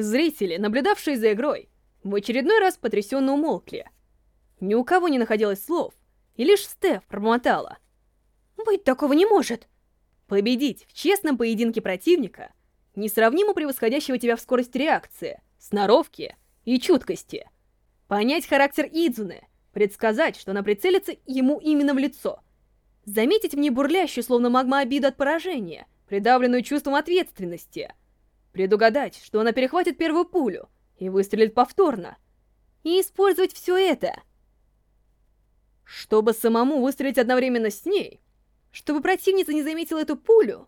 Зрители, наблюдавшие за игрой, в очередной раз потрясенно умолкли. Ни у кого не находилось слов, и лишь Стеф промотала. «Быть такого не может!» Победить в честном поединке противника, несравнимо превосходящего тебя в скорости реакции, сноровке и чуткости. Понять характер Идзуны, предсказать, что она прицелится ему именно в лицо. Заметить в ней бурлящую, словно магма обиду от поражения, придавленную чувством ответственности. Предугадать, что она перехватит первую пулю и выстрелит повторно. И использовать все это. Чтобы самому выстрелить одновременно с ней, чтобы противница не заметила эту пулю.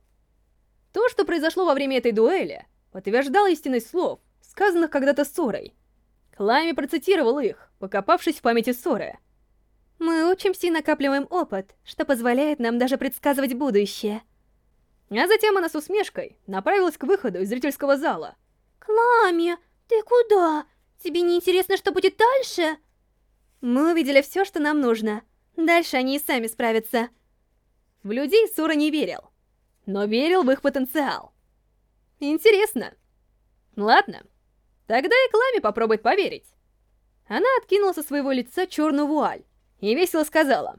То, что произошло во время этой дуэли, подтверждало истинность слов, сказанных когда-то Сорой. Клайми процитировал их, покопавшись в памяти Соры. «Мы учимся и накапливаем опыт, что позволяет нам даже предсказывать будущее». А затем она с усмешкой направилась к выходу из зрительского зала. «Клами, ты куда? Тебе не интересно, что будет дальше?» «Мы увидели все, что нам нужно. Дальше они и сами справятся». В людей Сура не верил, но верил в их потенциал. Интересно. Ладно, тогда и Кламе попробует поверить. Она откинула со своего лица черную вуаль и весело сказала.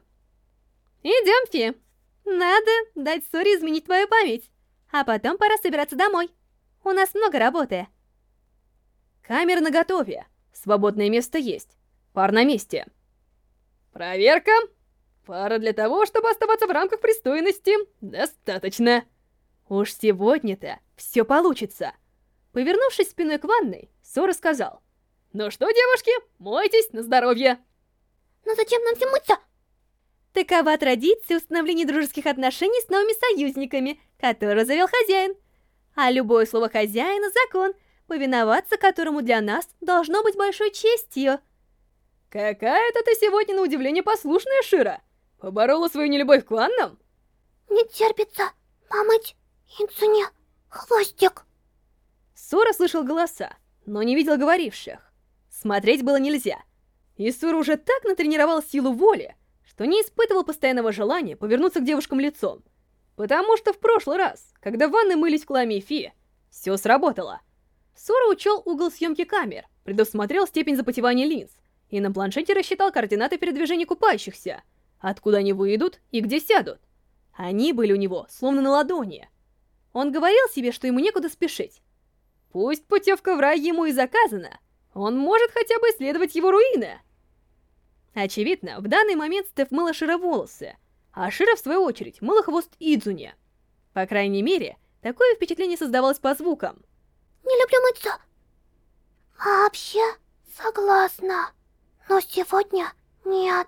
«Идем, Фи. Надо дать Суре изменить твою память, а потом пора собираться домой. У нас много работы». Камера наготове. Свободное место есть. Пар на месте. «Проверка!» Пара для того, чтобы оставаться в рамках пристойности, достаточно. Уж сегодня-то все получится. Повернувшись спиной к ванной, Сора сказал. Ну что, девушки, мойтесь на здоровье. Но зачем нам всем мыться? Такова традиция установления дружеских отношений с новыми союзниками, которую завел хозяин. А любое слово хозяина — закон, повиноваться которому для нас должно быть большой честью. Какая-то ты сегодня на удивление послушная, Шира. Поборола свою нелюбовь к ваннам? Не терпится помыть Инцуне хвостик. Сора слышал голоса, но не видел говоривших. Смотреть было нельзя. И Сора уже так натренировал силу воли, что не испытывал постоянного желания повернуться к девушкам лицом. Потому что в прошлый раз, когда ванны мылись в Кламе Фи, все сработало. Сора учел угол съемки камер, предусмотрел степень запотевания линз, и на планшете рассчитал координаты передвижения купающихся — откуда они выйдут и где сядут. Они были у него словно на ладони. Он говорил себе, что ему некуда спешить. Пусть путевка в рай ему и заказана, он может хотя бы исследовать его руины. Очевидно, в данный момент Стеф мыла Шира волосы, а Шира, в свою очередь, мыла хвост Идзуне. По крайней мере, такое впечатление создавалось по звукам. «Не люблю мыться». «Вообще, согласна. Но сегодня нет».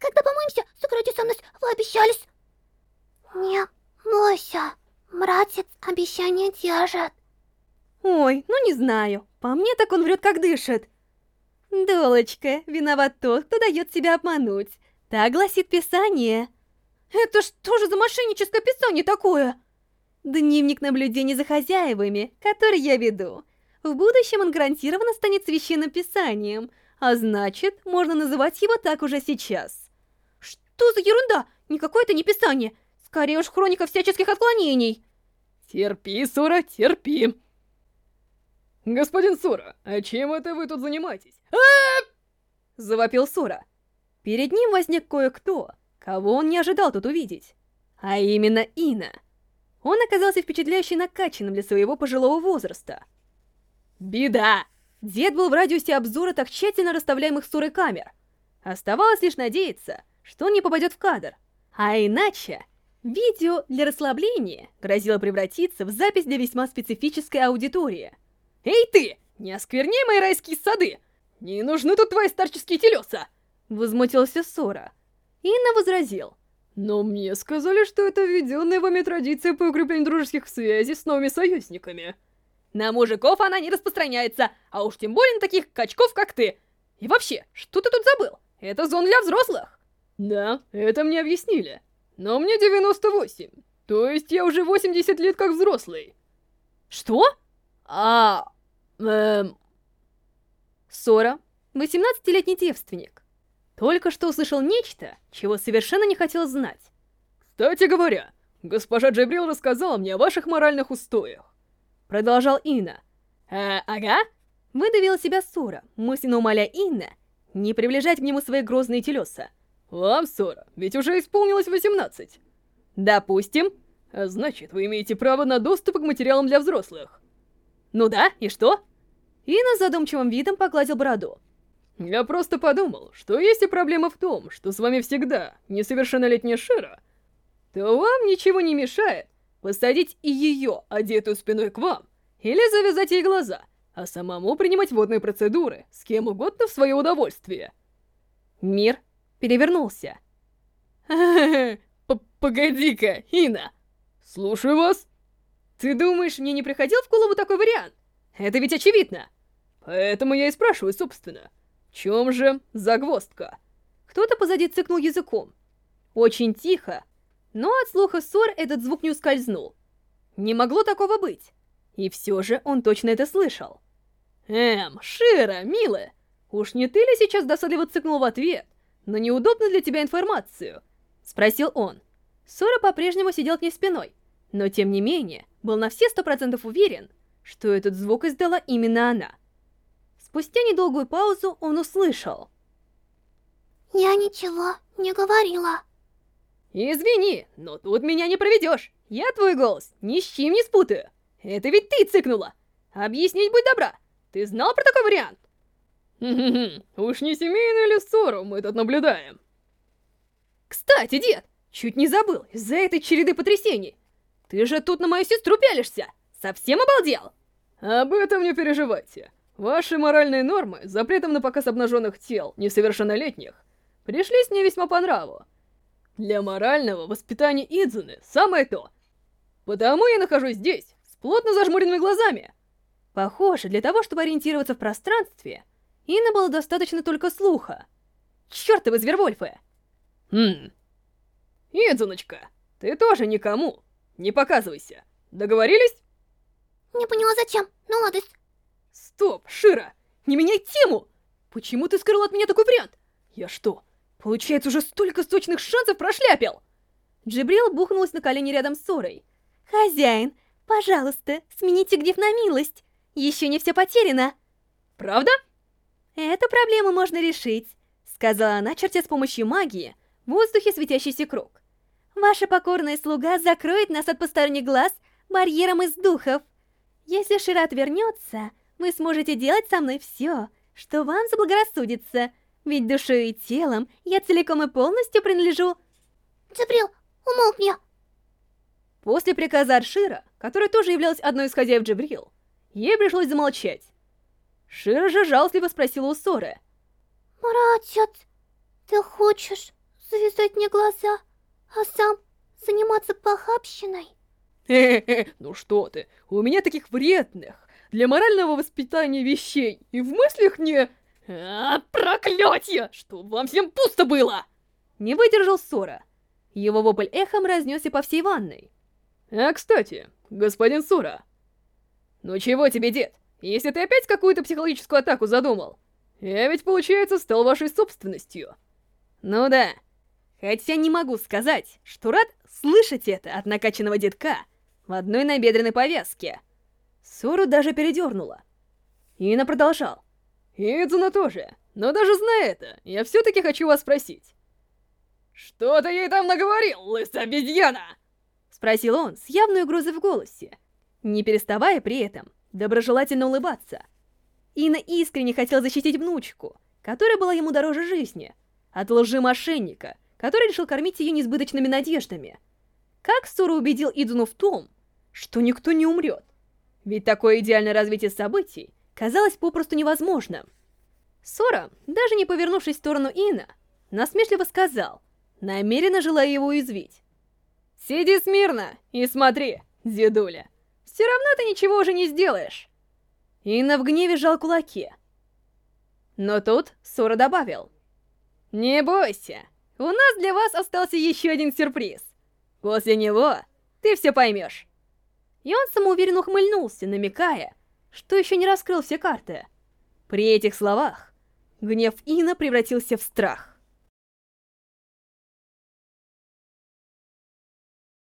Когда помоемся, сократить со мной, вы обещались. Не бойся, братец обещание держит. Ой, ну не знаю. По мне так он врет, как дышит. Долочка, виноват тот, кто дает себя обмануть. Так гласит Писание. Это что же за мошенническое Писание такое? Дневник наблюдений за хозяевами, который я веду. В будущем он гарантированно станет священным писанием, а значит, можно называть его так уже сейчас. Что за ерунда? Никакое это не писание. Скорее уж хроника всяческих отклонений. Терпи, Сура, терпи. Господин Сура, а чем это вы тут занимаетесь? Завопил Сура. Перед ним возник кое-кто, кого он не ожидал тут увидеть. А именно Ина. Он оказался впечатляюще накачанным для своего пожилого возраста. Беда! Дед был в радиусе обзора так тщательно расставляемых Сурой камер. Оставалось лишь надеяться, что он не попадет в кадр. А иначе, видео для расслабления грозило превратиться в запись для весьма специфической аудитории. «Эй ты! Не оскверняй мои райские сады! Не нужны тут твои старческие телеса!» Возмутился Сора. Инна возразил. «Но мне сказали, что это введенная вами традиция по укреплению дружеских связей с новыми союзниками». «На мужиков она не распространяется, а уж тем более на таких качков, как ты. И вообще, что ты тут забыл? Это зон для взрослых!» Да, это мне объяснили. Но мне 98. То есть я уже 80 лет как взрослый. Что? А... Эм... Сора, 18-летний девственник. Только что услышал нечто, чего совершенно не хотел знать. Кстати говоря, госпожа Джабрил рассказала мне о ваших моральных устоях. Продолжал Ина. А, ага. Выдавила себя Сора, мысленно умоляя Инна не приближать к нему свои грозные телеса. Вам, Сора, ведь уже исполнилось 18. Допустим. Значит, вы имеете право на доступ к материалам для взрослых. Ну да, и что? Инна задумчивым видом погладил бороду. Я просто подумал, что если проблема в том, что с вами всегда несовершеннолетняя Шира, то вам ничего не мешает посадить и ее, одетую спиной к вам, или завязать ей глаза, а самому принимать водные процедуры с кем угодно в свое удовольствие. Мир перевернулся. Погоди-ка, Ина. Слушаю вас. Ты думаешь, мне не приходил в голову такой вариант? Это ведь очевидно. Поэтому я и спрашиваю, собственно. В чем же загвоздка? Кто-то позади цыкнул языком. Очень тихо, но от слуха ссор этот звук не ускользнул. Не могло такого быть. И все же он точно это слышал. «Эм, Шира, милая, уж не ты ли сейчас досадливо цыкнул в ответ на неудобную для тебя информацию?» Спросил он. Сора по-прежнему сидел к ней спиной, но тем не менее был на все сто процентов уверен, что этот звук издала именно она. Спустя недолгую паузу он услышал. «Я ничего не говорила». «Извини, но тут меня не проведешь. Я твой голос ни с чем не спутаю. Это ведь ты цыкнула. Объяснить будь добра. Ты знал про такой вариант?» «Хм-хм-хм, уж не семейную ли ссору мы тут наблюдаем?» «Кстати, дед, чуть не забыл, из-за этой череды потрясений. Ты же тут на мою сестру пялишься. Совсем обалдел?» «Об этом не переживайте. Ваши моральные нормы с запретом на показ обнаженных тел несовершеннолетних пришлись мне весьма по нраву. Для морального воспитания Идзуны самое то. Потому я нахожусь здесь, с плотно зажмуренными глазами. Похоже, для того, чтобы ориентироваться в пространстве, Инна было достаточно только слуха. Чёртовы звервольфы! Хм. Идзуночка, ты тоже никому. Не показывайся. Договорились? Не поняла зачем, ну ладно. Стоп, Шира, не меняй тему! Почему ты скрыл от меня такой вариант? Я что, получается уже столько сочных шансов прошляпил? Джибрил бухнулась на колени рядом с Сорой. «Хозяин, пожалуйста, смените гнев на милость. Еще не все потеряно». «Правда?» «Эту проблему можно решить», — сказала она, чертя с помощью магии в воздухе светящийся круг. «Ваша покорная слуга закроет нас от посторонних глаз барьером из духов. Если Шира отвернется, вы сможете делать со мной все, что вам заблагорассудится, ведь душой и телом я целиком и полностью принадлежу...» «Джабрил, умолкни!» После приказа Аршира, которая тоже являлась одной из хозяев Джабрил, ей пришлось замолчать. Шира же жалостливо спросила у Соры. «Братец, ты хочешь завязать мне глаза, а сам заниматься похабщиной?» Ну что ты, у меня таких вредных для морального воспитания вещей и в мыслях не... А, проклятье! Чтоб вам всем пусто было! Не выдержал Сора. Его вопль эхом разнесся по всей ванной. А, кстати, господин Сура. Ну чего тебе, дед? Если ты опять какую-то психологическую атаку задумал, я ведь, получается, стал вашей собственностью. Ну да. Хотя не могу сказать, что рад слышать это от накачанного детка в одной набедренной повязке. Сору даже передернула. Ина продолжал. Идзуна тоже. Но даже зная это, я все-таки хочу вас спросить. Что ты ей там наговорил, лысая обезьяна? Спросил он с явной угрозой в голосе, не переставая при этом доброжелательно улыбаться. Ина искренне хотел защитить внучку, которая была ему дороже жизни, от лжи мошенника, который решил кормить ее несбыточными надеждами. Как Суру убедил Идзуну в том, что никто не умрет? Ведь такое идеальное развитие событий казалось попросту невозможным. Сора, даже не повернувшись в сторону Ина, насмешливо сказал, намеренно желая его уязвить. «Сиди смирно и смотри, дедуля, все равно ты ничего уже не сделаешь!» Инна в гневе сжал кулаки. Но тут Сора добавил. «Не бойся, у нас для вас остался еще один сюрприз. После него ты все поймешь». И он самоуверенно ухмыльнулся, намекая, что еще не раскрыл все карты. При этих словах гнев Ина превратился в страх.